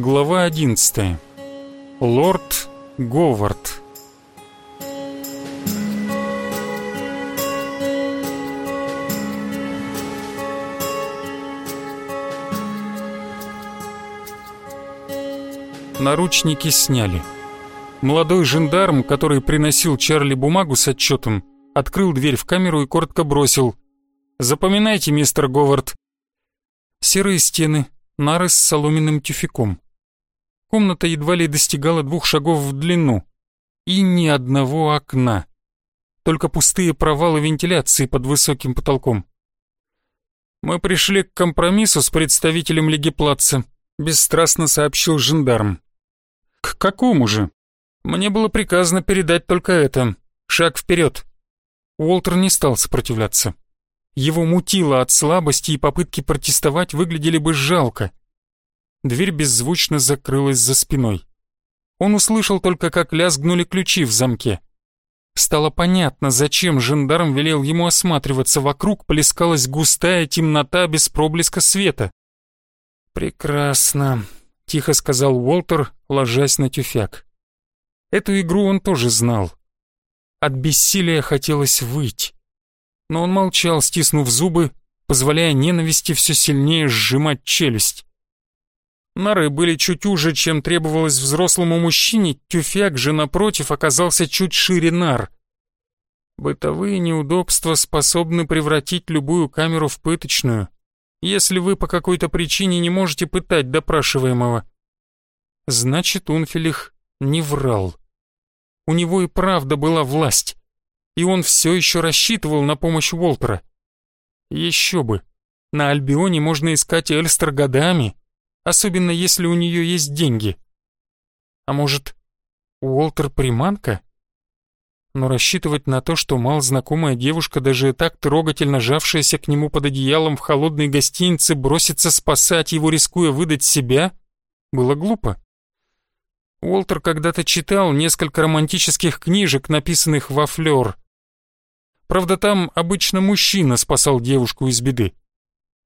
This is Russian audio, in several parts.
Глава 11. Лорд Говард. Наручники сняли. Молодой жандарм, который приносил Чарли бумагу с отчетом, открыл дверь в камеру и коротко бросил. «Запоминайте, мистер Говард». Серые стены, нары с соломенным тюфяком. Комната едва ли достигала двух шагов в длину. И ни одного окна. Только пустые провалы вентиляции под высоким потолком. «Мы пришли к компромиссу с представителем Лиги Плаца», — бесстрастно сообщил жандарм. «К какому же?» «Мне было приказано передать только это. Шаг вперед». Уолтер не стал сопротивляться. Его мутило от слабости, и попытки протестовать выглядели бы жалко. Дверь беззвучно закрылась за спиной. Он услышал только, как лязгнули ключи в замке. Стало понятно, зачем жандарм велел ему осматриваться. Вокруг плескалась густая темнота без проблеска света. «Прекрасно», — тихо сказал Уолтер, ложась на тюфяк. Эту игру он тоже знал. От бессилия хотелось выть. Но он молчал, стиснув зубы, позволяя ненависти все сильнее сжимать челюсть. Нары были чуть уже, чем требовалось взрослому мужчине, тюфяк же, напротив, оказался чуть шире нар. Бытовые неудобства способны превратить любую камеру в пыточную, если вы по какой-то причине не можете пытать допрашиваемого. Значит, Унфилих не врал. У него и правда была власть, и он все еще рассчитывал на помощь Уолтера. Еще бы, на Альбионе можно искать Эльстер годами, особенно если у нее есть деньги. А может, Уолтер приманка? Но рассчитывать на то, что мал знакомая девушка, даже так трогательно жавшаяся к нему под одеялом в холодной гостинице, бросится спасать его, рискуя выдать себя, было глупо. Уолтер когда-то читал несколько романтических книжек, написанных во флёр. Правда, там обычно мужчина спасал девушку из беды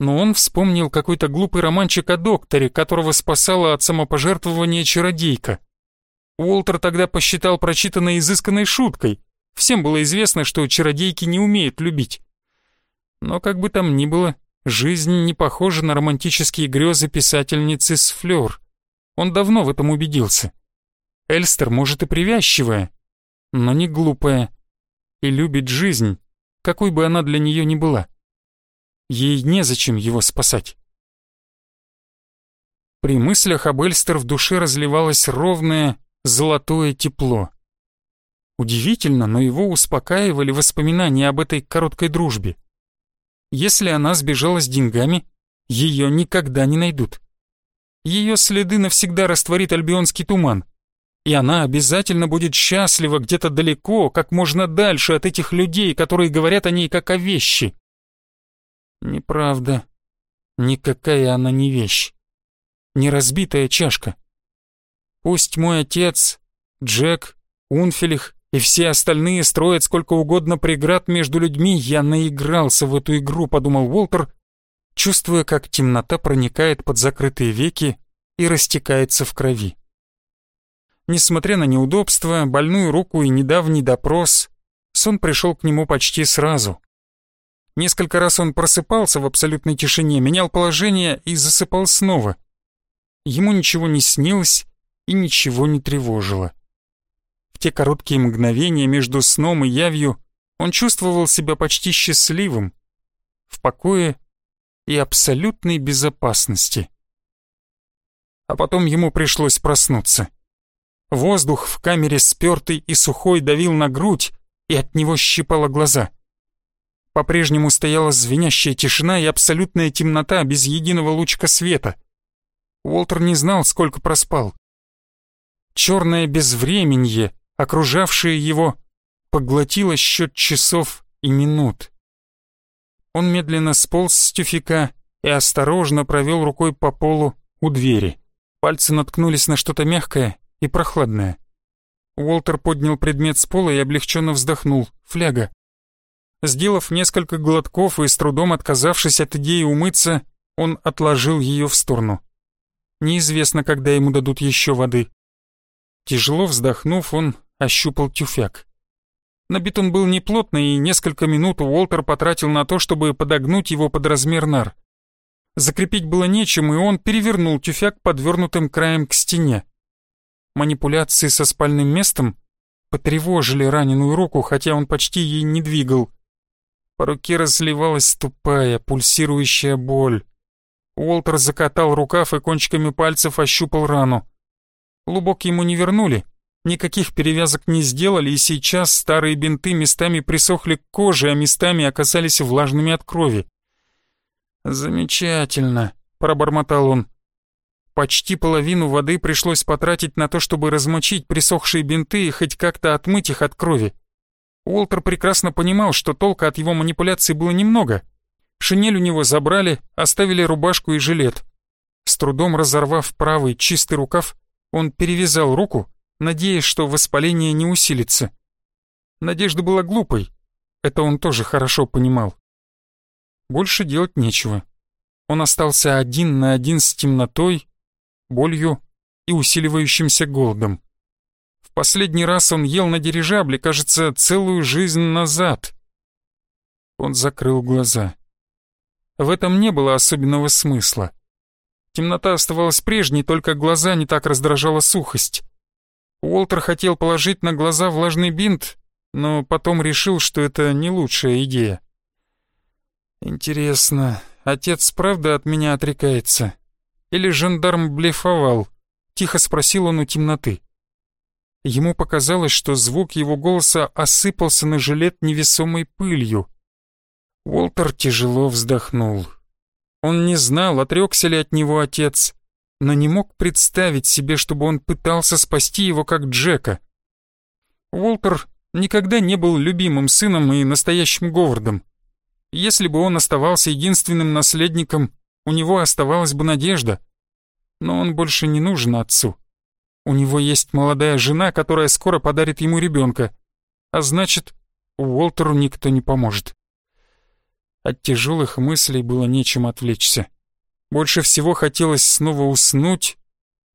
но он вспомнил какой-то глупый романчик о докторе, которого спасала от самопожертвования чародейка. Уолтер тогда посчитал прочитанной изысканной шуткой. Всем было известно, что чародейки не умеют любить. Но как бы там ни было, жизнь не похожа на романтические грезы писательницы с Флёр. Он давно в этом убедился. Эльстер, может, и привязчивая, но не глупая. И любит жизнь, какой бы она для нее ни была. Ей незачем его спасать. При мыслях об Эльстер в душе разливалось ровное, золотое тепло. Удивительно, но его успокаивали воспоминания об этой короткой дружбе. Если она сбежала с деньгами, ее никогда не найдут. Ее следы навсегда растворит альбионский туман, и она обязательно будет счастлива где-то далеко, как можно дальше от этих людей, которые говорят о ней как о вещи. Неправда. Никакая она не вещь. Не разбитая чашка. Пусть мой отец, Джек, Унфелих и все остальные строят сколько угодно преград между людьми, я наигрался в эту игру, подумал Уолтер, чувствуя, как темнота проникает под закрытые веки и растекается в крови. Несмотря на неудобства, больную руку и недавний допрос, сон пришел к нему почти сразу. Несколько раз он просыпался в абсолютной тишине, менял положение и засыпал снова. Ему ничего не снилось и ничего не тревожило. В те короткие мгновения между сном и явью он чувствовал себя почти счастливым, в покое и абсолютной безопасности. А потом ему пришлось проснуться. Воздух в камере спёртый и сухой давил на грудь, и от него щипало глаза — по-прежнему стояла звенящая тишина и абсолютная темнота без единого лучика света. Уолтер не знал, сколько проспал. Черное безвременье, окружавшее его, поглотило счет часов и минут. Он медленно сполз с тюфика и осторожно провел рукой по полу у двери. Пальцы наткнулись на что-то мягкое и прохладное. Уолтер поднял предмет с пола и облегченно вздохнул. Фляга. Сделав несколько глотков и с трудом отказавшись от идеи умыться, он отложил ее в сторону. Неизвестно, когда ему дадут еще воды. Тяжело вздохнув, он ощупал тюфяк. Набит он был неплотно, и несколько минут Уолтер потратил на то, чтобы подогнуть его под размер нар. Закрепить было нечем, и он перевернул тюфяк подвернутым краем к стене. Манипуляции со спальным местом потревожили раненую руку, хотя он почти ей не двигал. По руке разливалась тупая, пульсирующая боль. Уолтер закатал рукав и кончиками пальцев ощупал рану. Лубок ему не вернули, никаких перевязок не сделали, и сейчас старые бинты местами присохли к коже, а местами оказались влажными от крови. «Замечательно», — пробормотал он. Почти половину воды пришлось потратить на то, чтобы размочить присохшие бинты и хоть как-то отмыть их от крови. Уолтер прекрасно понимал, что толка от его манипуляций было немного. Шинель у него забрали, оставили рубашку и жилет. С трудом разорвав правый чистый рукав, он перевязал руку, надеясь, что воспаление не усилится. Надежда была глупой, это он тоже хорошо понимал. Больше делать нечего. Он остался один на один с темнотой, болью и усиливающимся голодом. Последний раз он ел на дирижабле, кажется, целую жизнь назад. Он закрыл глаза. В этом не было особенного смысла. Темнота оставалась прежней, только глаза не так раздражала сухость. Уолтер хотел положить на глаза влажный бинт, но потом решил, что это не лучшая идея. Интересно, отец правда от меня отрекается? Или жандарм блефовал? Тихо спросил он у темноты. Ему показалось, что звук его голоса осыпался на жилет невесомой пылью. Уолтер тяжело вздохнул. Он не знал, отрекся ли от него отец, но не мог представить себе, чтобы он пытался спасти его как Джека. Уолтер никогда не был любимым сыном и настоящим Говардом. Если бы он оставался единственным наследником, у него оставалась бы надежда. Но он больше не нужен отцу. У него есть молодая жена, которая скоро подарит ему ребенка. А значит, Уолтеру никто не поможет. От тяжелых мыслей было нечем отвлечься. Больше всего хотелось снова уснуть,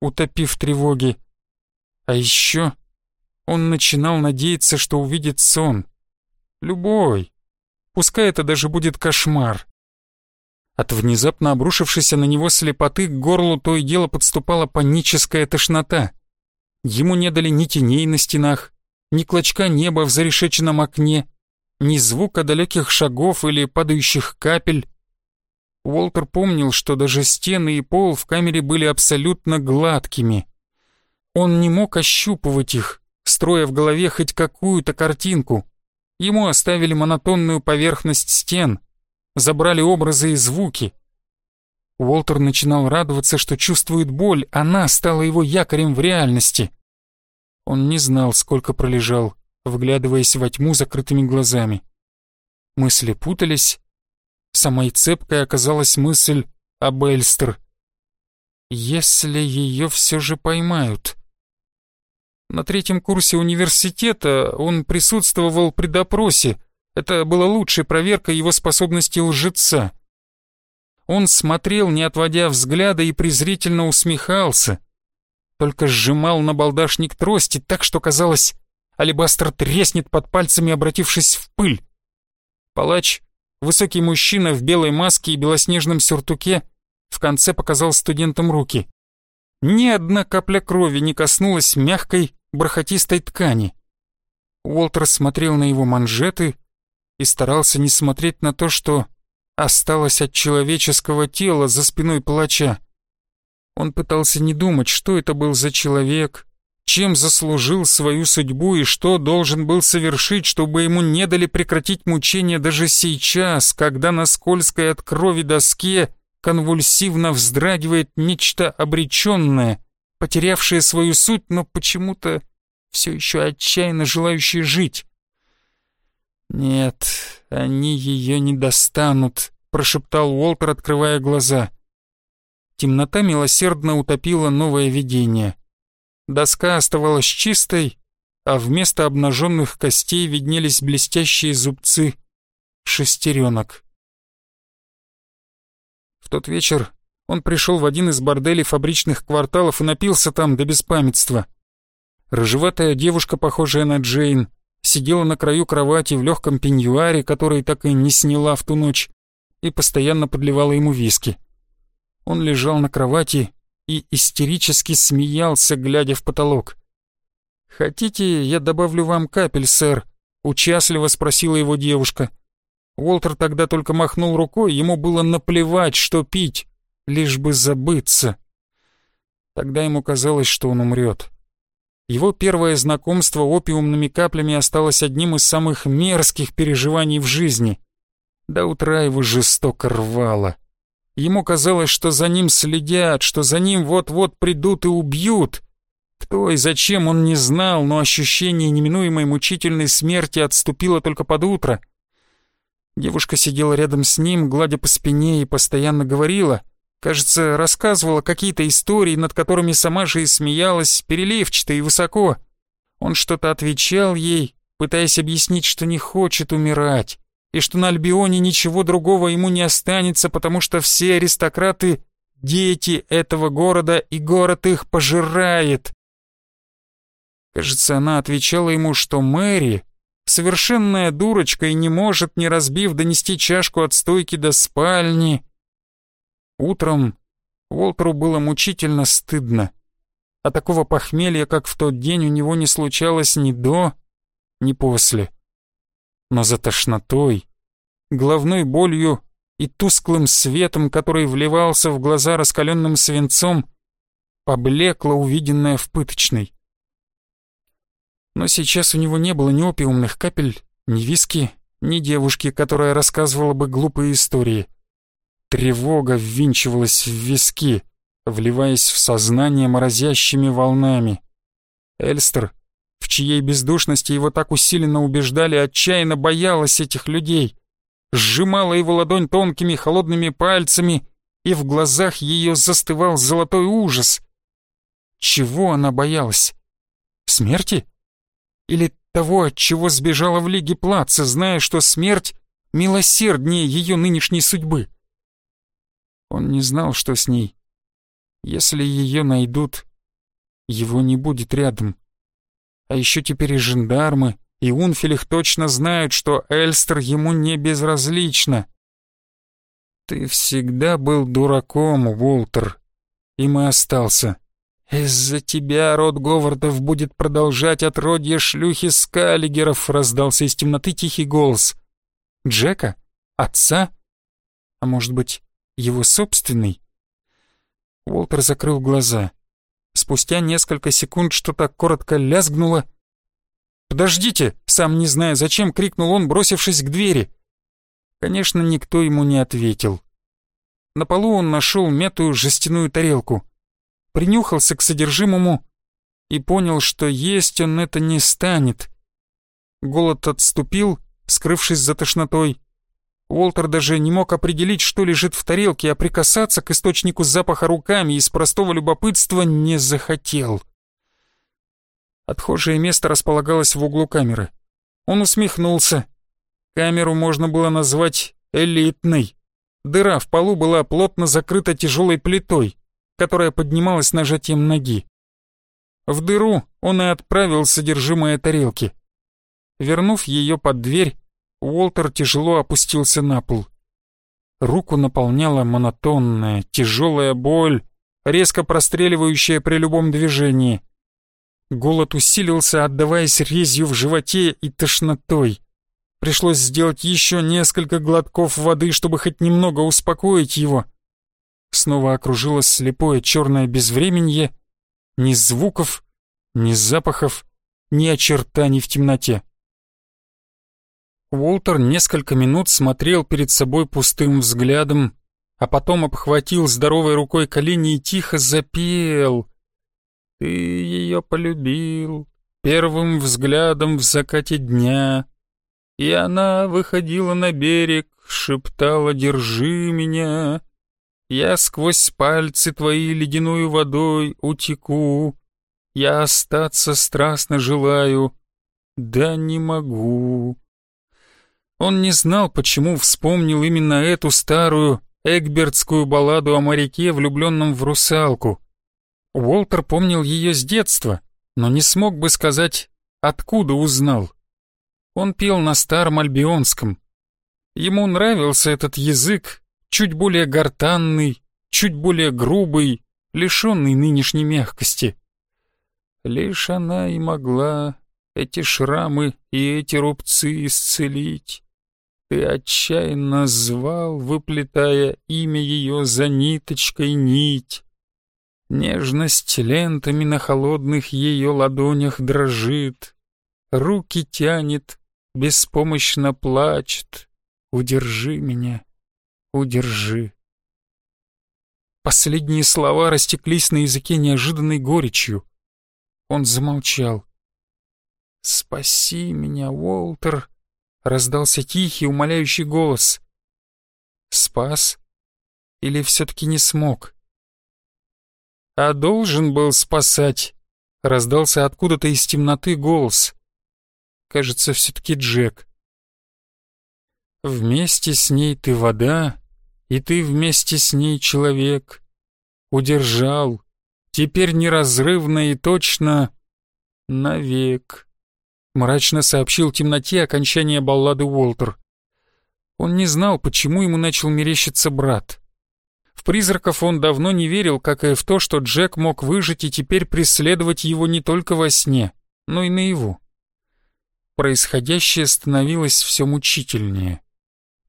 утопив тревоги. А еще он начинал надеяться, что увидит сон. Любой, Пускай это даже будет кошмар. От внезапно обрушившейся на него слепоты к горлу то и дело подступала паническая тошнота. Ему не дали ни теней на стенах, ни клочка неба в зарешеченном окне, ни звука далеких шагов или падающих капель. Уолтер помнил, что даже стены и пол в камере были абсолютно гладкими. Он не мог ощупывать их, строя в голове хоть какую-то картинку. Ему оставили монотонную поверхность стен, забрали образы и звуки. Уолтер начинал радоваться, что чувствует боль, она стала его якорем в реальности. Он не знал, сколько пролежал, вглядываясь во тьму закрытыми глазами. Мысли путались. Самой цепкой оказалась мысль об Эльстер. Если ее все же поймают... На третьем курсе университета он присутствовал при допросе. Это была лучшей проверкой его способности лжеца. Он смотрел, не отводя взгляда, и презрительно усмехался. Только сжимал на балдашник трости так, что казалось, алебастр треснет под пальцами, обратившись в пыль. Палач, высокий мужчина в белой маске и белоснежном сюртуке, в конце показал студентам руки. Ни одна капля крови не коснулась мягкой, бархатистой ткани. Уолтер смотрел на его манжеты и старался не смотреть на то, что осталось от человеческого тела за спиной палача. Он пытался не думать, что это был за человек, чем заслужил свою судьбу и что должен был совершить, чтобы ему не дали прекратить мучения даже сейчас, когда на скользкой от крови доске конвульсивно вздрагивает нечто обреченное, потерявшее свою суть, но почему-то все еще отчаянно желающее жить. «Нет, они ее не достанут», — прошептал Уолтер, открывая глаза. Темнота милосердно утопила новое видение. Доска оставалась чистой, а вместо обнаженных костей виднелись блестящие зубцы шестеренок. В тот вечер Он пришел в один из борделей фабричных кварталов и напился там до беспамятства. Рыжеватая девушка, похожая на Джейн, сидела на краю кровати в легком пеньюаре, который так и не сняла в ту ночь, и постоянно подливала ему виски. Он лежал на кровати и истерически смеялся, глядя в потолок. «Хотите, я добавлю вам капель, сэр?» — участливо спросила его девушка. Уолтер тогда только махнул рукой, ему было наплевать, что пить, лишь бы забыться. Тогда ему казалось, что он умрет. Его первое знакомство опиумными каплями осталось одним из самых мерзких переживаний в жизни. До утра его жестоко рвало. Ему казалось, что за ним следят, что за ним вот-вот придут и убьют. Кто и зачем он не знал, но ощущение неминуемой мучительной смерти отступило только под утро. Девушка сидела рядом с ним, гладя по спине и постоянно говорила — Кажется, рассказывала какие-то истории, над которыми сама же и смеялась, переливчато и высоко. Он что-то отвечал ей, пытаясь объяснить, что не хочет умирать, и что на Альбионе ничего другого ему не останется, потому что все аристократы — дети этого города, и город их пожирает. Кажется, она отвечала ему, что Мэри — совершенная дурочка и не может, не разбив, донести чашку от стойки до спальни, Утром Уолтеру было мучительно стыдно. А такого похмелья, как в тот день, у него не случалось ни до, ни после. Но за тошнотой, головной болью и тусклым светом, который вливался в глаза раскаленным свинцом, поблекло увиденное в пыточной. Но сейчас у него не было ни опиумных капель, ни виски, ни девушки, которая рассказывала бы глупые истории. Тревога ввинчивалась в виски, вливаясь в сознание морозящими волнами. Эльстер, в чьей бездушности его так усиленно убеждали, отчаянно боялась этих людей, сжимала его ладонь тонкими холодными пальцами, и в глазах ее застывал золотой ужас. Чего она боялась? Смерти? Или того, от чего сбежала в Лиге Плаца, зная, что смерть милосерднее ее нынешней судьбы? Он не знал, что с ней. Если ее найдут, его не будет рядом. А еще теперь и жандармы, и Унфилих точно знают, что Эльстер ему не безразлична. Ты всегда был дураком, Уолтер, и остался. Из-за тебя род Говардов будет продолжать отродье шлюхи Скаллигеров, раздался из темноты тихий голос. Джека? Отца? А может быть, его собственный? Уолтер закрыл глаза. Спустя несколько секунд что-то коротко лязгнуло. «Подождите!» — сам не зная зачем, крикнул он, бросившись к двери. Конечно, никто ему не ответил. На полу он нашел метую жестяную тарелку. Принюхался к содержимому и понял, что есть он это не станет. Голод отступил, скрывшись за тошнотой. Уолтер даже не мог определить, что лежит в тарелке, а прикасаться к источнику запаха руками из простого любопытства не захотел. Отхожее место располагалось в углу камеры. Он усмехнулся. Камеру можно было назвать элитной. Дыра в полу была плотно закрыта тяжелой плитой, которая поднималась нажатием ноги. В дыру он и отправил содержимое тарелки. Вернув ее под дверь, Уолтер тяжело опустился на пол. Руку наполняла монотонная, тяжелая боль, резко простреливающая при любом движении. Голод усилился, отдаваясь резью в животе и тошнотой. Пришлось сделать еще несколько глотков воды, чтобы хоть немного успокоить его. Снова окружилось слепое черное безвременье, ни звуков, ни запахов, ни очертаний в темноте. Уолтер несколько минут смотрел перед собой пустым взглядом, а потом обхватил здоровой рукой колени и тихо запел. «Ты ее полюбил первым взглядом в закате дня, и она выходила на берег, шептала «Держи меня». Я сквозь пальцы твои ледяной водой утеку, Я остаться страстно желаю, да не могу. Он не знал, почему вспомнил именно эту старую, эгбертскую балладу о моряке, влюбленном в русалку. Уолтер помнил ее с детства, но не смог бы сказать, откуда узнал. Он пел на старом альбионском. Ему нравился этот язык, чуть более гортанный, чуть более грубый, лишенный нынешней мягкости. Лишь она и могла эти шрамы и эти рубцы исцелить. Ты отчаянно звал, выплетая имя ее за ниточкой нить. Нежность лентами на холодных ее ладонях дрожит, Руки тянет, беспомощно плачет. Удержи меня, удержи. Последние слова растеклись на языке неожиданной горечью. Он замолчал. «Спаси меня, Уолтер!» — раздался тихий, умоляющий голос. «Спас? Или все-таки не смог?» «А должен был спасать!» — раздался откуда-то из темноты голос. Кажется, все-таки Джек. «Вместе с ней ты вода, и ты вместе с ней человек. Удержал, теперь неразрывно и точно навек» мрачно сообщил темноте окончание баллады Уолтер. Он не знал, почему ему начал мерещиться брат. В призраков он давно не верил, как и в то, что Джек мог выжить и теперь преследовать его не только во сне, но и наяву. Происходящее становилось все мучительнее.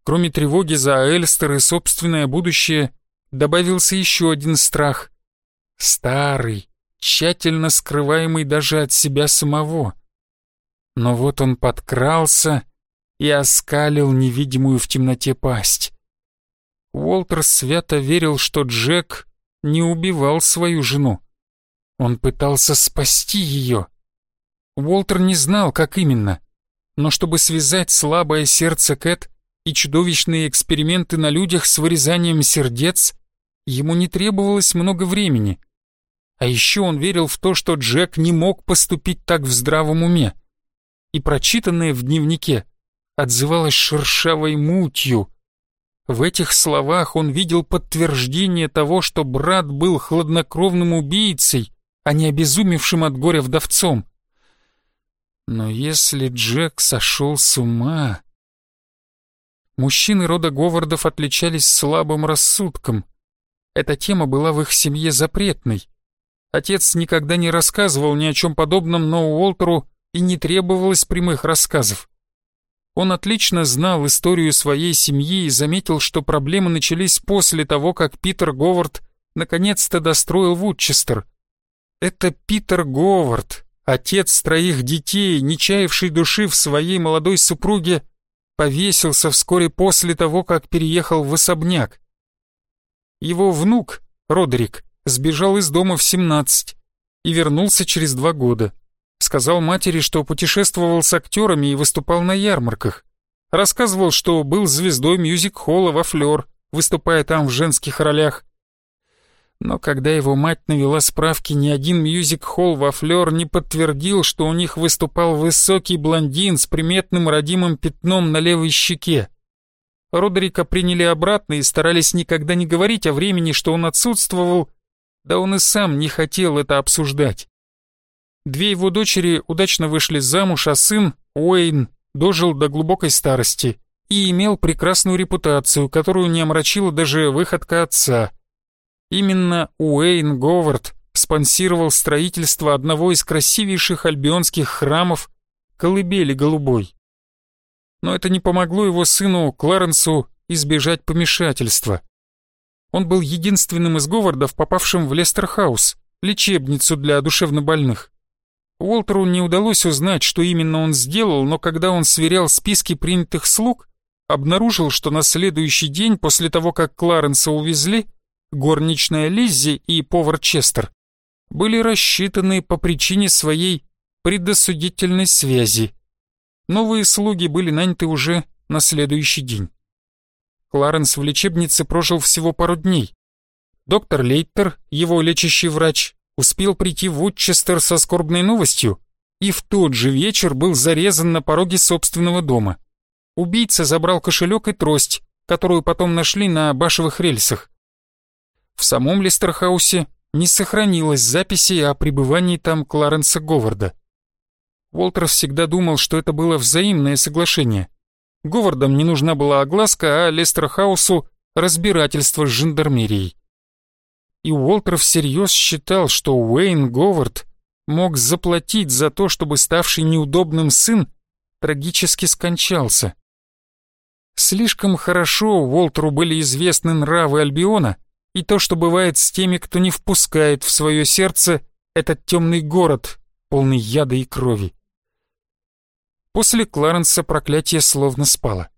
Кроме тревоги за Эльстер и собственное будущее, добавился еще один страх. Старый, тщательно скрываемый даже от себя самого. Но вот он подкрался и оскалил невидимую в темноте пасть. Уолтер свято верил, что Джек не убивал свою жену. Он пытался спасти ее. Уолтер не знал, как именно, но чтобы связать слабое сердце Кэт и чудовищные эксперименты на людях с вырезанием сердец, ему не требовалось много времени. А еще он верил в то, что Джек не мог поступить так в здравом уме и прочитанное в дневнике отзывалось шершавой мутью. В этих словах он видел подтверждение того, что брат был хладнокровным убийцей, а не обезумевшим от горя вдовцом. Но если Джек сошел с ума... Мужчины рода Говардов отличались слабым рассудком. Эта тема была в их семье запретной. Отец никогда не рассказывал ни о чем подобном, но Уолтеру и не требовалось прямых рассказов. Он отлично знал историю своей семьи и заметил, что проблемы начались после того, как Питер Говард наконец-то достроил Вудчестер. Это Питер Говард, отец троих детей, не чаявший души в своей молодой супруге, повесился вскоре после того, как переехал в особняк. Его внук, Родерик, сбежал из дома в 17 и вернулся через два года. Сказал матери, что путешествовал с актерами и выступал на ярмарках. Рассказывал, что был звездой мюзик-холла во Флёр, выступая там в женских ролях. Но когда его мать навела справки, ни один мюзик-холл во Флёр не подтвердил, что у них выступал высокий блондин с приметным родимым пятном на левой щеке. Родерика приняли обратно и старались никогда не говорить о времени, что он отсутствовал, да он и сам не хотел это обсуждать. Две его дочери удачно вышли замуж, а сын, Уэйн, дожил до глубокой старости и имел прекрасную репутацию, которую не омрачила даже выходка отца. Именно Уэйн Говард спонсировал строительство одного из красивейших альбионских храмов «Колыбели голубой». Но это не помогло его сыну Кларенсу избежать помешательства. Он был единственным из Говардов, попавшим в Лестерхаус, лечебницу для душевнобольных. Уолтеру не удалось узнать, что именно он сделал, но когда он сверял списки принятых слуг, обнаружил, что на следующий день после того, как Кларенса увезли, горничная Лиззи и повар Честер были рассчитаны по причине своей предосудительной связи. Новые слуги были наняты уже на следующий день. Кларенс в лечебнице прожил всего пару дней. Доктор Лейттер, его лечащий врач, успел прийти в Утчестер со скорбной новостью и в тот же вечер был зарезан на пороге собственного дома. Убийца забрал кошелек и трость, которую потом нашли на башевых рельсах. В самом Листерхаусе не сохранилось записи о пребывании там Кларенса Говарда. Уолтер всегда думал, что это было взаимное соглашение. Говардам не нужна была огласка, а Лестерхаусу — разбирательство с жандармерией. И Уолтер всерьез считал, что Уэйн Говард мог заплатить за то, чтобы ставший неудобным сын трагически скончался. Слишком хорошо Уолтеру были известны нравы Альбиона и то, что бывает с теми, кто не впускает в свое сердце этот темный город, полный яда и крови. После Кларенса проклятие словно спало.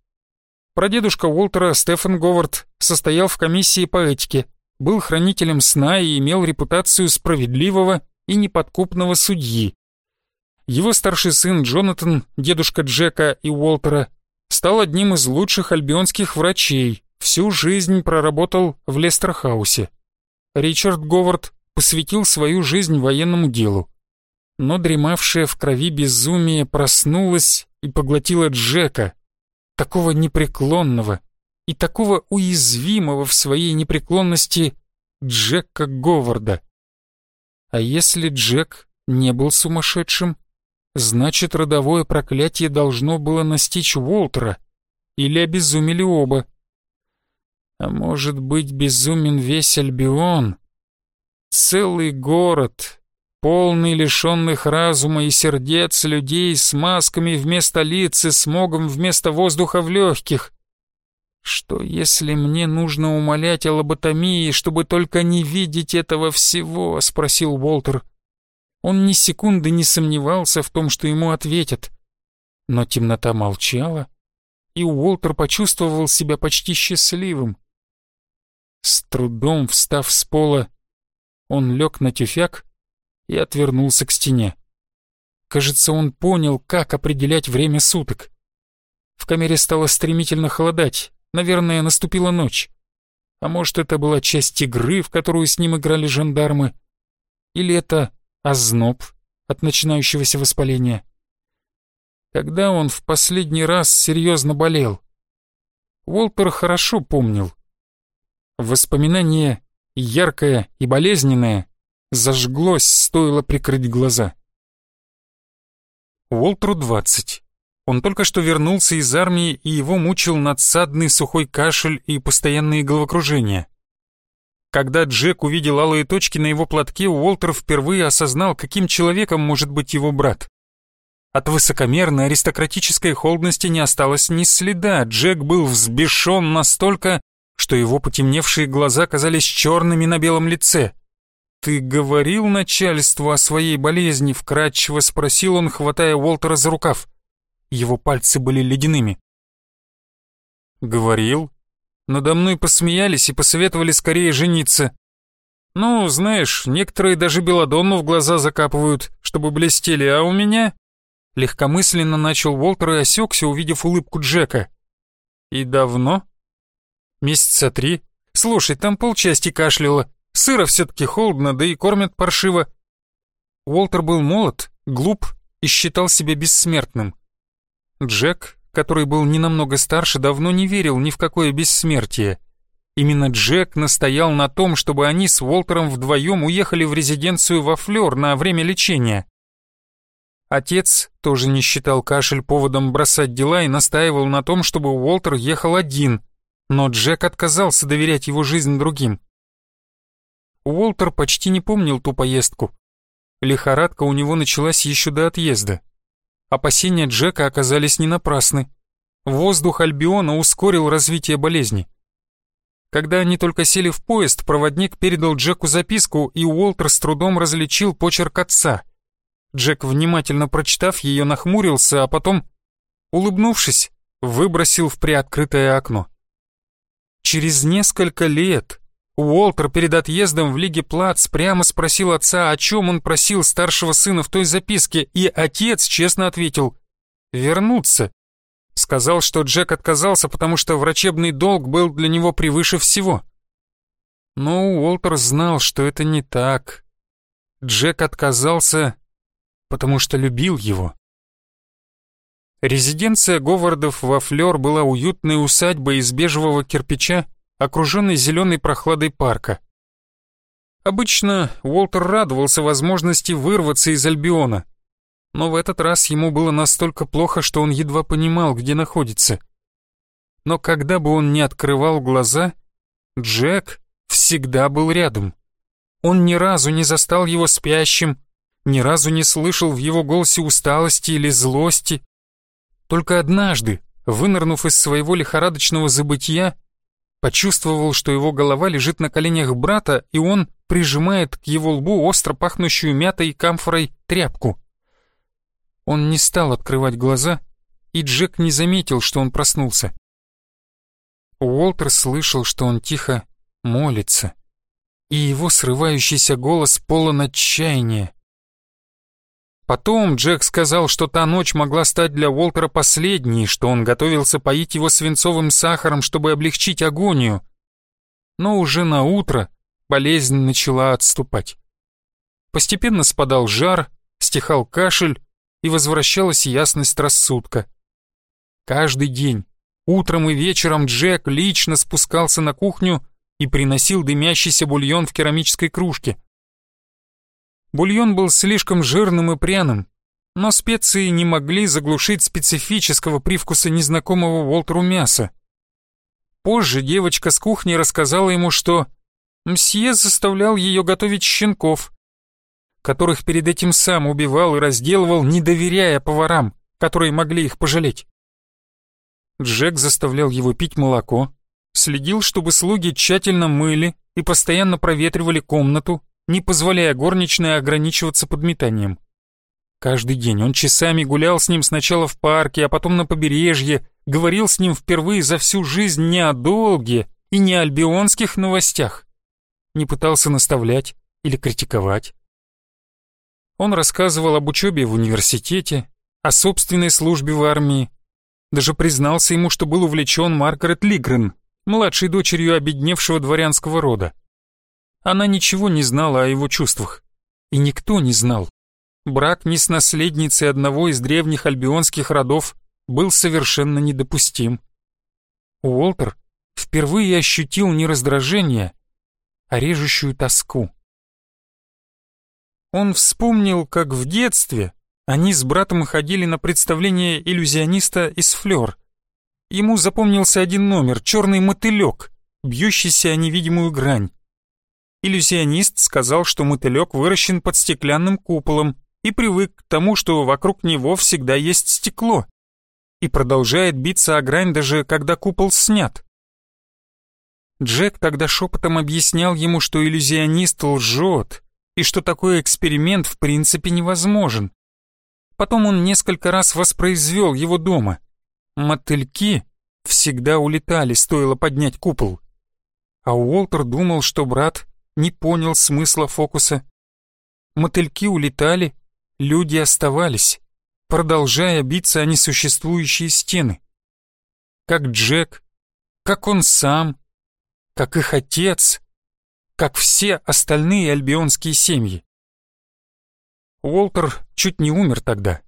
Прадедушка Уолтера Стефан Говард состоял в комиссии по этике, был хранителем сна и имел репутацию справедливого и неподкупного судьи. Его старший сын Джонатан, дедушка Джека и Уолтера, стал одним из лучших альбионских врачей, всю жизнь проработал в Лестерхаусе. Ричард Говард посвятил свою жизнь военному делу но дремавшее в крови безумие проснулось и поглотило Джека, такого непреклонного и такого уязвимого в своей непреклонности Джека Говарда. А если Джек не был сумасшедшим, значит родовое проклятие должно было настичь Уолтера, или обезумели оба. А может быть, безумен весь Альбион? Целый город, полный лишенных разума и сердец людей с масками вместо лиц и смогом вместо воздуха в легких. Что если мне нужно умолять о лоботомии, чтобы только не видеть этого всего? спросил Уолтер. Он ни секунды не сомневался в том, что ему ответят. Но темнота молчала, и Уолтер почувствовал себя почти счастливым. С трудом встав с пола, он лег на тюфяк и отвернулся к стене. Кажется, он понял, как определять время суток. В камере стало стремительно холодать, наверное, наступила ночь. А может, это была часть игры, в которую с ним играли жандармы? Или это озноб от начинающегося воспаления? Когда он в последний раз серьезно болел? Уолтер хорошо помнил. Воспоминание яркое и болезненное, зажглось, стоило прикрыть глаза. Уолтеру 20. Он только что вернулся из армии, и его мучил надсадный сухой кашель и постоянные головокружения. Когда Джек увидел алые точки на его платке, Уолтер впервые осознал, каким человеком может быть его брат. От высокомерной аристократической холодности не осталось ни следа. Джек был взбешен настолько, что его потемневшие глаза казались черными на белом лице. «Ты говорил начальству о своей болезни?» — вкратчиво спросил он, хватая Уолтера за рукав. Его пальцы были ледяными. «Говорил. Надо мной посмеялись и посоветовали скорее жениться. Ну, знаешь, некоторые даже белодонну в глаза закапывают, чтобы блестели, а у меня...» Легкомысленно начал Уолтер и осекся, увидев улыбку Джека. «И давно?» «Месяца три. Слушай, там полчасти кашляло. Сыро все-таки холодно, да и кормят паршиво. Уолтер был молод, глуп и считал себя бессмертным. Джек, который был не намного старше, давно не верил ни в какое бессмертие. Именно Джек настоял на том, чтобы они с Уолтером вдвоем уехали в резиденцию во Флёр на время лечения. Отец тоже не считал кашель поводом бросать дела и настаивал на том, чтобы Уолтер ехал один, но Джек отказался доверять его жизнь другим. Уолтер почти не помнил ту поездку. Лихорадка у него началась еще до отъезда. Опасения Джека оказались не напрасны. Воздух Альбиона ускорил развитие болезни. Когда они только сели в поезд, проводник передал Джеку записку, и Уолтер с трудом различил почерк отца. Джек, внимательно прочитав ее, нахмурился, а потом, улыбнувшись, выбросил в приоткрытое окно. Через несколько лет Уолтер перед отъездом в Лиге Плац прямо спросил отца, о чем он просил старшего сына в той записке, и отец честно ответил «Вернуться». Сказал, что Джек отказался, потому что врачебный долг был для него превыше всего. Но Уолтер знал, что это не так. Джек отказался, потому что любил его. Резиденция Говардов во Флёр была уютной усадьбой из бежевого кирпича, окруженной зеленой прохладой парка. Обычно Уолтер радовался возможности вырваться из Альбиона, но в этот раз ему было настолько плохо, что он едва понимал, где находится. Но когда бы он ни открывал глаза, Джек всегда был рядом. Он ни разу не застал его спящим, ни разу не слышал в его голосе усталости или злости, только однажды, вынырнув из своего лихорадочного забытия, почувствовал, что его голова лежит на коленях брата, и он прижимает к его лбу остро пахнущую мятой камфорой тряпку. Он не стал открывать глаза, и Джек не заметил, что он проснулся. Уолтер слышал, что он тихо молится, и его срывающийся голос полон отчаяния. Потом Джек сказал, что та ночь могла стать для Уолтера последней, что он готовился поить его свинцовым сахаром, чтобы облегчить агонию. Но уже на утро болезнь начала отступать. Постепенно спадал жар, стихал кашель и возвращалась ясность рассудка. Каждый день, утром и вечером Джек лично спускался на кухню и приносил дымящийся бульон в керамической кружке. Бульон был слишком жирным и пряным, но специи не могли заглушить специфического привкуса незнакомого Уолтеру мяса. Позже девочка с кухни рассказала ему, что мсье заставлял ее готовить щенков, которых перед этим сам убивал и разделывал, не доверяя поварам, которые могли их пожалеть. Джек заставлял его пить молоко, следил, чтобы слуги тщательно мыли и постоянно проветривали комнату, не позволяя горничной ограничиваться подметанием. Каждый день он часами гулял с ним сначала в парке, а потом на побережье, говорил с ним впервые за всю жизнь не о долге и не о альбионских новостях. Не пытался наставлять или критиковать. Он рассказывал об учебе в университете, о собственной службе в армии. Даже признался ему, что был увлечен Маргарет Лигрен, младшей дочерью обедневшего дворянского рода. Она ничего не знала о его чувствах. И никто не знал. Брак не с наследницей одного из древних альбионских родов был совершенно недопустим. Уолтер впервые ощутил не раздражение, а режущую тоску. Он вспомнил, как в детстве они с братом ходили на представление иллюзиониста из Флёр. Ему запомнился один номер — черный мотылек, бьющийся о невидимую грань. Иллюзионист сказал, что мотылек выращен под стеклянным куполом и привык к тому, что вокруг него всегда есть стекло, и продолжает биться о грань даже когда купол снят. Джек тогда шепотом объяснял ему, что иллюзионист лжет, и что такой эксперимент в принципе невозможен. Потом он несколько раз воспроизвел его дома. Мотыльки всегда улетали, стоило поднять купол. А Уолтер думал, что брат не понял смысла фокуса. Мотыльки улетали, люди оставались, продолжая биться о несуществующие стены. Как Джек, как он сам, как их отец, как все остальные альбионские семьи. Уолтер чуть не умер тогда,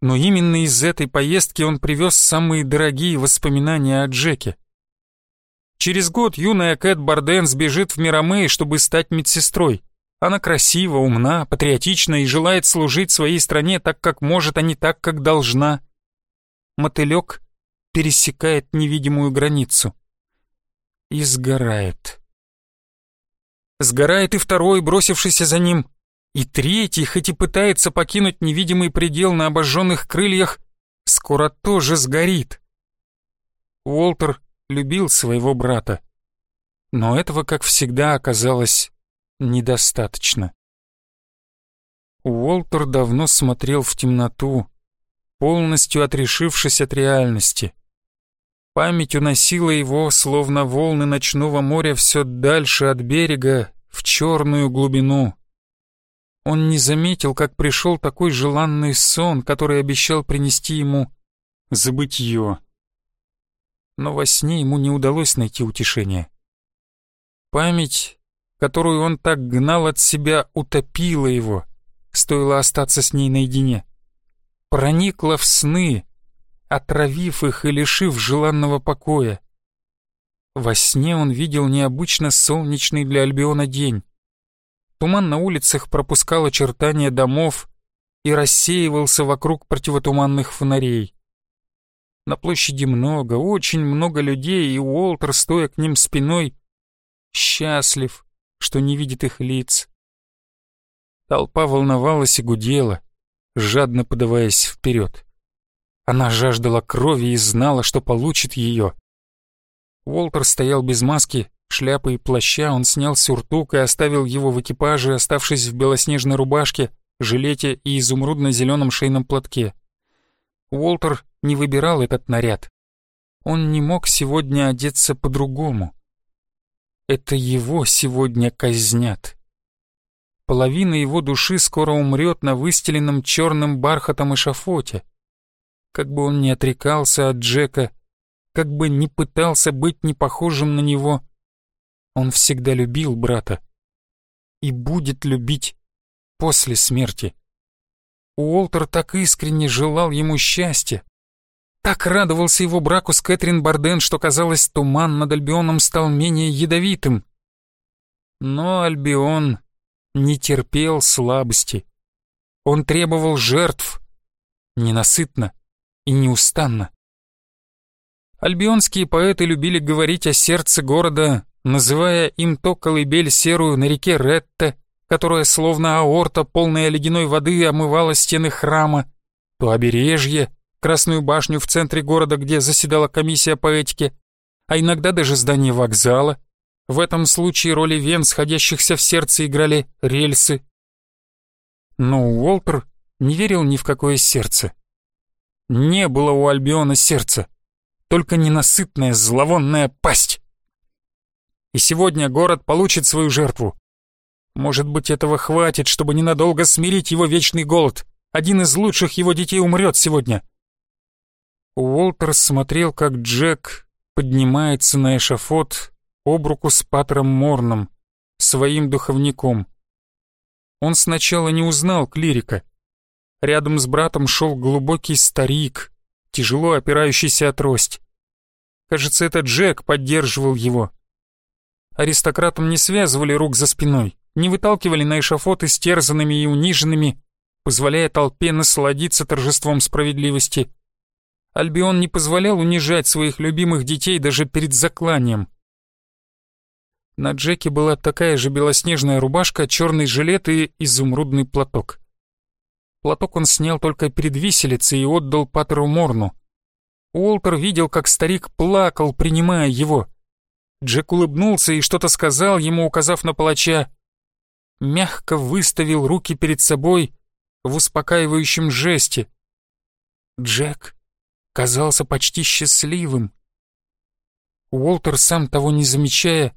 но именно из этой поездки он привез самые дорогие воспоминания о Джеке. Через год юная Кэт Барден сбежит в Мирамей, чтобы стать медсестрой. Она красива, умна, патриотична и желает служить своей стране так, как может, а не так, как должна. Мотылек пересекает невидимую границу и сгорает. Сгорает и второй, бросившийся за ним, и третий, хоть и пытается покинуть невидимый предел на обожженных крыльях, скоро тоже сгорит. Уолтер любил своего брата. Но этого, как всегда, оказалось недостаточно. Уолтер давно смотрел в темноту, полностью отрешившись от реальности. Память уносила его, словно волны ночного моря, все дальше от берега, в черную глубину. Он не заметил, как пришел такой желанный сон, который обещал принести ему забытье но во сне ему не удалось найти утешения. Память, которую он так гнал от себя, утопила его, стоило остаться с ней наедине. Проникла в сны, отравив их и лишив желанного покоя. Во сне он видел необычно солнечный для Альбиона день. Туман на улицах пропускал очертания домов и рассеивался вокруг противотуманных фонарей. На площади много, очень много людей, и Уолтер, стоя к ним спиной, счастлив, что не видит их лиц. Толпа волновалась и гудела, жадно подаваясь вперед. Она жаждала крови и знала, что получит ее. Уолтер стоял без маски, шляпы и плаща, он снял сюртук и оставил его в экипаже, оставшись в белоснежной рубашке, жилете и изумрудно-зеленом шейном платке. Уолтер не выбирал этот наряд. Он не мог сегодня одеться по-другому. Это его сегодня казнят. Половина его души скоро умрет на выстеленном черным бархатом эшафоте. Как бы он ни отрекался от Джека, как бы ни пытался быть не похожим на него, он всегда любил брата и будет любить после смерти. Уолтер так искренне желал ему счастья, так радовался его браку с Кэтрин Барден, что, казалось, туман над Альбионом стал менее ядовитым. Но Альбион не терпел слабости. Он требовал жертв, ненасытно и неустанно. Альбионские поэты любили говорить о сердце города, называя им то колыбель серую на реке Ретте, которая словно аорта, полная ледяной воды, омывала стены храма, то обережье, Красную башню в центре города, где заседала комиссия по этике, а иногда даже здание вокзала, в этом случае роли вен, сходящихся в сердце, играли рельсы. Но Уолтер не верил ни в какое сердце. Не было у Альбиона сердца, только ненасытная зловонная пасть. И сегодня город получит свою жертву. Может быть, этого хватит, чтобы ненадолго смирить его вечный голод. Один из лучших его детей умрет сегодня. Уолтер смотрел, как Джек поднимается на эшафот об руку с Патром Морном, своим духовником. Он сначала не узнал клирика. Рядом с братом шел глубокий старик, тяжело опирающийся о трость. Кажется, это Джек поддерживал его. Аристократам не связывали рук за спиной, не выталкивали на эшафот истерзанными и униженными, позволяя толпе насладиться торжеством справедливости. Альбион не позволял унижать своих любимых детей даже перед закланием. На Джеке была такая же белоснежная рубашка, черный жилет и изумрудный платок. Платок он снял только перед виселицей и отдал Патеру Морну. Уолтер видел, как старик плакал, принимая его. Джек улыбнулся и что-то сказал ему, указав на палача. Мягко выставил руки перед собой в успокаивающем жесте. Джек казался почти счастливым. Уолтер, сам того не замечая,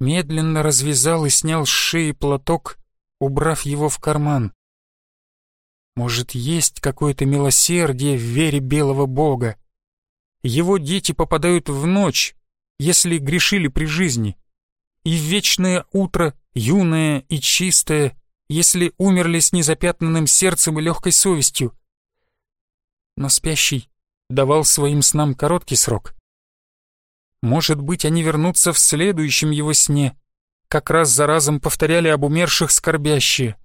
медленно развязал и снял с шеи платок, убрав его в карман. Может, есть какое-то милосердие в вере белого бога? Его дети попадают в ночь, если грешили при жизни, и в вечное утро, юное и чистое, если умерли с незапятнанным сердцем и легкой совестью. Но спящий давал своим снам короткий срок. Может быть, они вернутся в следующем его сне, как раз за разом повторяли об умерших скорбящие.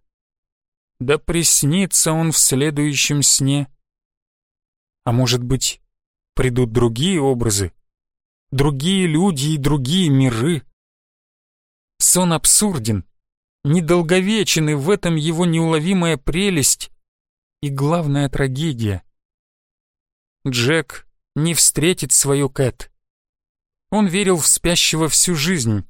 Да приснится он в следующем сне. А может быть, придут другие образы, другие люди и другие миры. Сон абсурден, недолговечен, и в этом его неуловимая прелесть и главная трагедия. Джек не встретит свою Кэт. Он верил в спящего всю жизнь.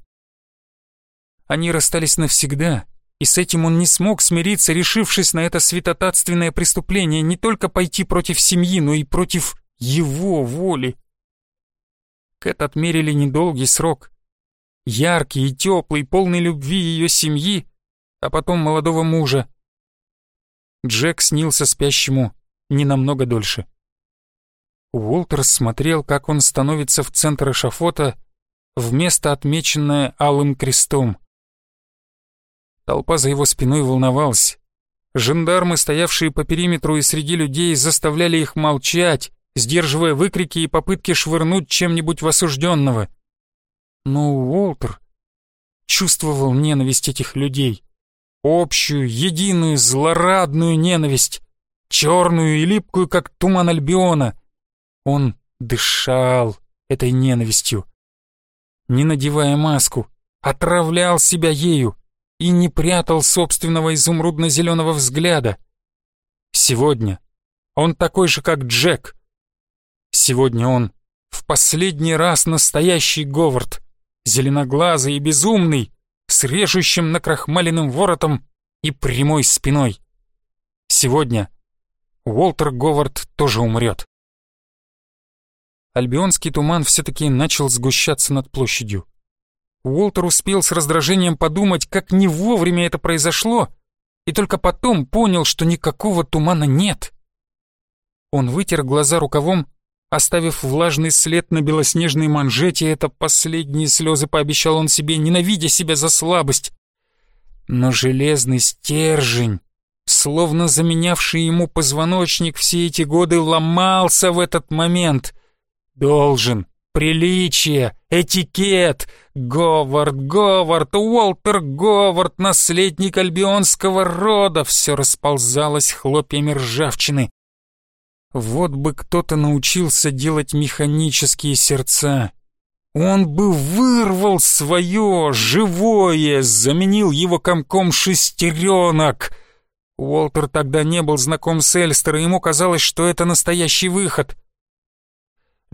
Они расстались навсегда, и с этим он не смог смириться, решившись на это святотатственное преступление, не только пойти против семьи, но и против его воли. Кэт отмерили недолгий срок. Яркий и теплый, полный любви ее семьи, а потом молодого мужа. Джек снился спящему не намного дольше. Уолтер смотрел, как он становится в центр эшафота, в место, отмеченное алым крестом. Толпа за его спиной волновалась. Жандармы, стоявшие по периметру и среди людей, заставляли их молчать, сдерживая выкрики и попытки швырнуть чем-нибудь в осужденного. Но Уолтер чувствовал ненависть этих людей. Общую, единую, злорадную ненависть. Черную и липкую, как туман Альбиона. Он дышал этой ненавистью. Не надевая маску, отравлял себя ею и не прятал собственного изумрудно-зеленого взгляда. Сегодня он такой же, как Джек. Сегодня он в последний раз настоящий Говард, зеленоглазый и безумный, с режущим накрахмаленным воротом и прямой спиной. Сегодня Уолтер Говард тоже умрет. Альбионский туман все-таки начал сгущаться над площадью. Уолтер успел с раздражением подумать, как не вовремя это произошло, и только потом понял, что никакого тумана нет. Он вытер глаза рукавом, оставив влажный след на белоснежной манжете, это последние слезы пообещал он себе, ненавидя себя за слабость. Но железный стержень, словно заменявший ему позвоночник все эти годы, ломался в этот момент. Должен, приличие, этикет. Говард, Говард, Уолтер Говард, наследник альбионского рода, все расползалось хлопьями ржавчины. Вот бы кто-то научился делать механические сердца. Он бы вырвал свое, живое, заменил его комком шестеренок. Уолтер тогда не был знаком с Эльстер, и ему казалось, что это настоящий выход —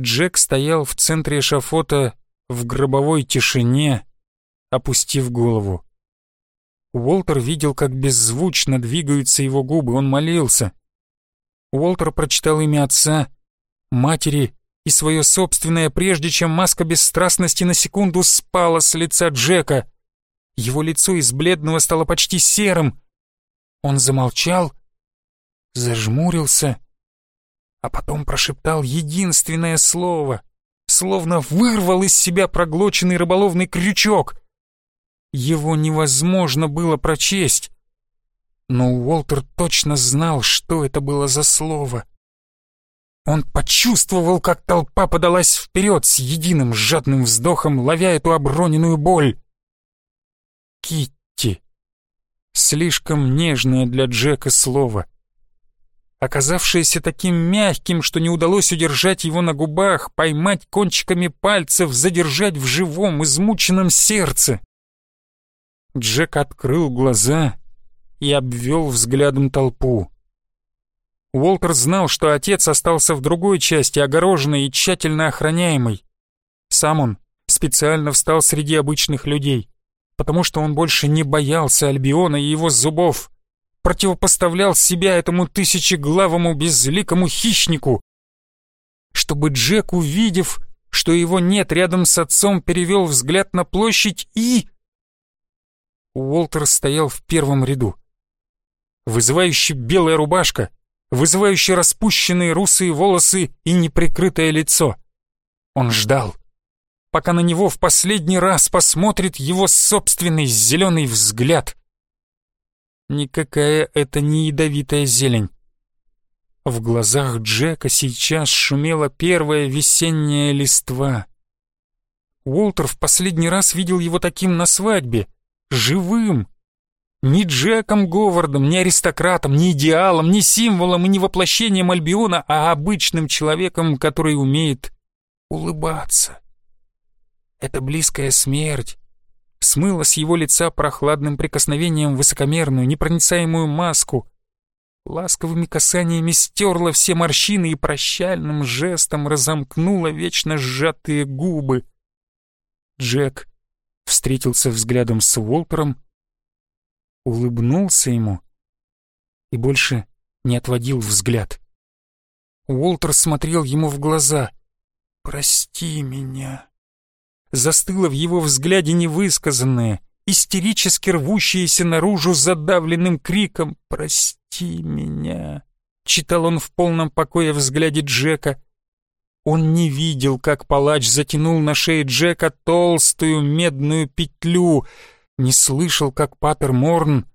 Джек стоял в центре эшафота в гробовой тишине, опустив голову. Уолтер видел, как беззвучно двигаются его губы, он молился. Уолтер прочитал имя отца, матери и свое собственное, прежде чем маска бесстрастности на секунду спала с лица Джека. Его лицо из бледного стало почти серым. Он замолчал, зажмурился а потом прошептал единственное слово, словно вырвал из себя проглоченный рыболовный крючок. Его невозможно было прочесть, но Уолтер точно знал, что это было за слово. Он почувствовал, как толпа подалась вперед с единым жадным вздохом, ловя эту оброненную боль. Китти. Слишком нежное для Джека слово оказавшееся таким мягким, что не удалось удержать его на губах, поймать кончиками пальцев, задержать в живом, измученном сердце. Джек открыл глаза и обвел взглядом толпу. Уолтер знал, что отец остался в другой части, огороженной и тщательно охраняемой. Сам он специально встал среди обычных людей, потому что он больше не боялся Альбиона и его зубов противопоставлял себя этому тысячеглавому безликому хищнику, чтобы Джек, увидев, что его нет рядом с отцом, перевел взгляд на площадь и... Уолтер стоял в первом ряду. Вызывающая белая рубашка, вызывающие распущенные русые волосы и неприкрытое лицо. Он ждал, пока на него в последний раз посмотрит его собственный зеленый взгляд. Никакая это не ядовитая зелень. В глазах Джека сейчас шумела первая весенняя листва. Уолтер в последний раз видел его таким на свадьбе, живым. Не Джеком Говардом, не аристократом, не идеалом, не символом и не воплощением Альбиона, а обычным человеком, который умеет улыбаться. Это близкая смерть, смыла с его лица прохладным прикосновением высокомерную, непроницаемую маску, ласковыми касаниями стерла все морщины и прощальным жестом разомкнула вечно сжатые губы. Джек встретился взглядом с Уолтером, улыбнулся ему и больше не отводил взгляд. Уолтер смотрел ему в глаза. «Прости меня», застыло в его взгляде невысказанное, истерически рвущееся наружу задавленным криком «Прости меня!» Читал он в полном покое взгляде Джека. Он не видел, как палач затянул на шее Джека толстую медную петлю, не слышал, как Патер Морн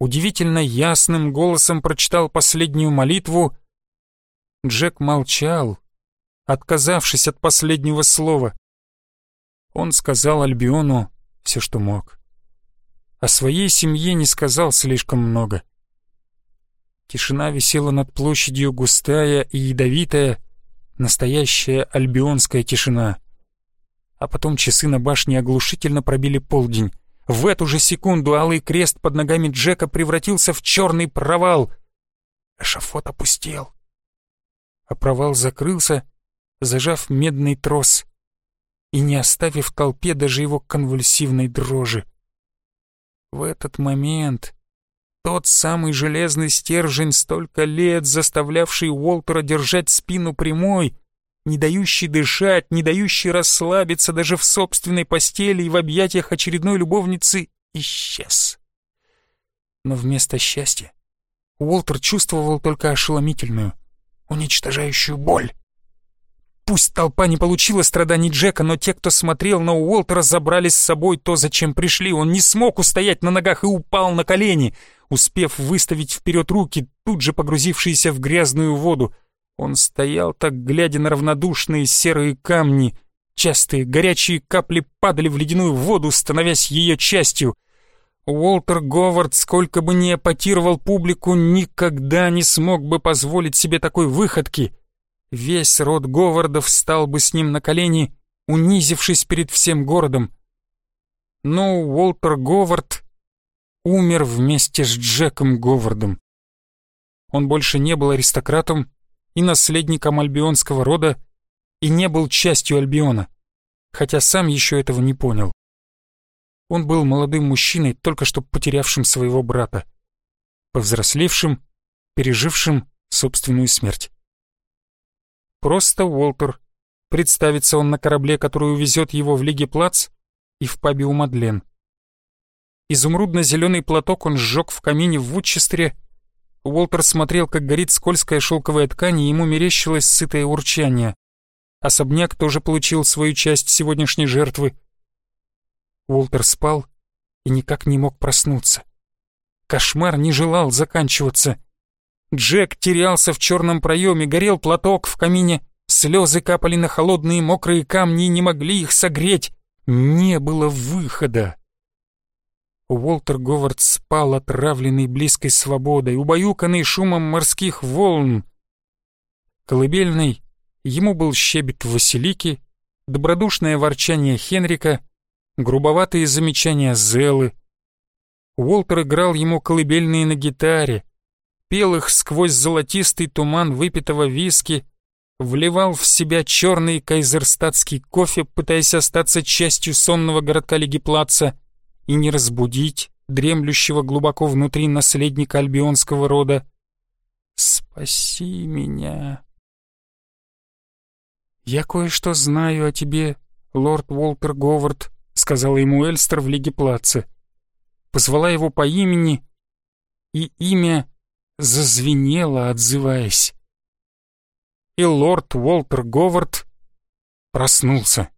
удивительно ясным голосом прочитал последнюю молитву Джек молчал, отказавшись от последнего слова. Он сказал Альбиону все, что мог. О своей семье не сказал слишком много. Тишина висела над площадью густая и ядовитая, настоящая альбионская тишина. А потом часы на башне оглушительно пробили полдень. В эту же секунду алый крест под ногами Джека превратился в черный провал. Эшафот опустел. А провал закрылся, зажав медный трос и не оставив толпе даже его конвульсивной дрожи. В этот момент тот самый железный стержень, столько лет заставлявший Уолтера держать спину прямой, не дающий дышать, не дающий расслабиться даже в собственной постели и в объятиях очередной любовницы, исчез. Но вместо счастья Уолтер чувствовал только ошеломительную, уничтожающую боль. Пусть толпа не получила страданий Джека, но те, кто смотрел на Уолтера, забрали с собой то, зачем пришли. Он не смог устоять на ногах и упал на колени, успев выставить вперед руки, тут же погрузившиеся в грязную воду. Он стоял так, глядя на равнодушные серые камни. Частые горячие капли падали в ледяную воду, становясь ее частью. Уолтер Говард, сколько бы ни апатировал публику, никогда не смог бы позволить себе такой выходки. Весь род Говардов встал бы с ним на колени, унизившись перед всем городом. Но Уолтер Говард умер вместе с Джеком Говардом. Он больше не был аристократом, и наследником альбионского рода, и не был частью Альбиона, хотя сам еще этого не понял. Он был молодым мужчиной, только что потерявшим своего брата, повзрослевшим, пережившим собственную смерть. Просто Уолтер. Представится он на корабле, который увезет его в Лиге Плац и в пабе у Мадлен. Изумрудно-зеленый платок он сжег в камине в Вудчестере Уолтер смотрел, как горит скользкая шелковая ткань, и ему мерещилось сытое урчание. Особняк тоже получил свою часть сегодняшней жертвы. Уолтер спал и никак не мог проснуться. Кошмар не желал заканчиваться. Джек терялся в черном проеме, горел платок в камине, слезы капали на холодные мокрые камни и не могли их согреть. Не было выхода. Уолтер Говард спал, отравленный близкой свободой, убаюканный шумом морских волн. Колыбельный ему был щебет Василики, добродушное ворчание Хенрика, грубоватые замечания Зелы. Уолтер играл ему колыбельные на гитаре, пел их сквозь золотистый туман выпитого виски, вливал в себя черный кайзерстатский кофе, пытаясь остаться частью сонного городка Легиплаца, и не разбудить дремлющего глубоко внутри наследника альбионского рода. «Спаси меня!» «Я кое-что знаю о тебе, лорд Уолтер Говард», — сказала ему Эльстер в Лиге Плаца. Позвала его по имени, и имя зазвенело, отзываясь. И лорд Уолтер Говард проснулся.